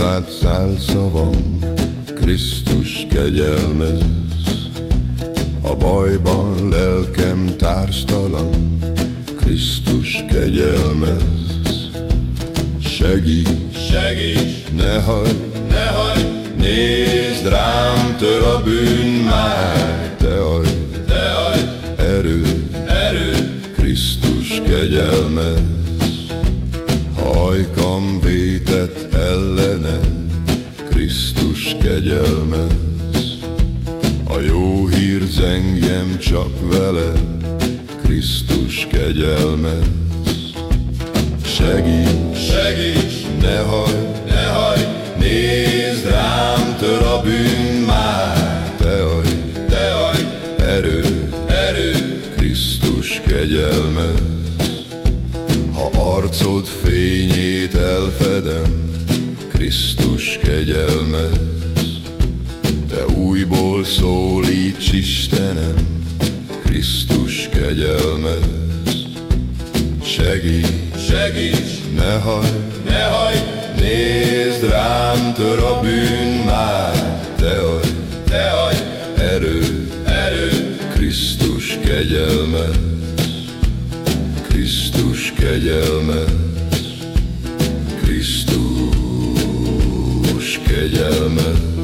Hozzád száll szavam, Krisztus kegyelmez. A bajban lelkem társtalan, Krisztus kegyelmez. Segíts, Segíts, ne hagyd, ne hagyd, nézd rám, tör a bűn már, te adj te adj erőt, erőt, Krisztus kegyelmez. Ajkam vétett ellene, Krisztus kegyelmez. A jó hír zengjem csak vele, Krisztus kegyelmez. Segíts, segíts, ne hagyd, ne hagyd, nézd rám, tör a bűn már, te adj te adj erőt, erőt, Krisztus kegyelmez. Arcod fényét elfedem, Krisztus kegyelmez. Te újból szólíts Istenem, Krisztus kegyelmez. Segíts, segíts, ne hagyd, ne hagyd, nézd rám, tör a bűn már, te adj te adj! erőt, erőt, Krisztus kegyelmez, Krisztus kegyelmez, Krisztus kegyelmez.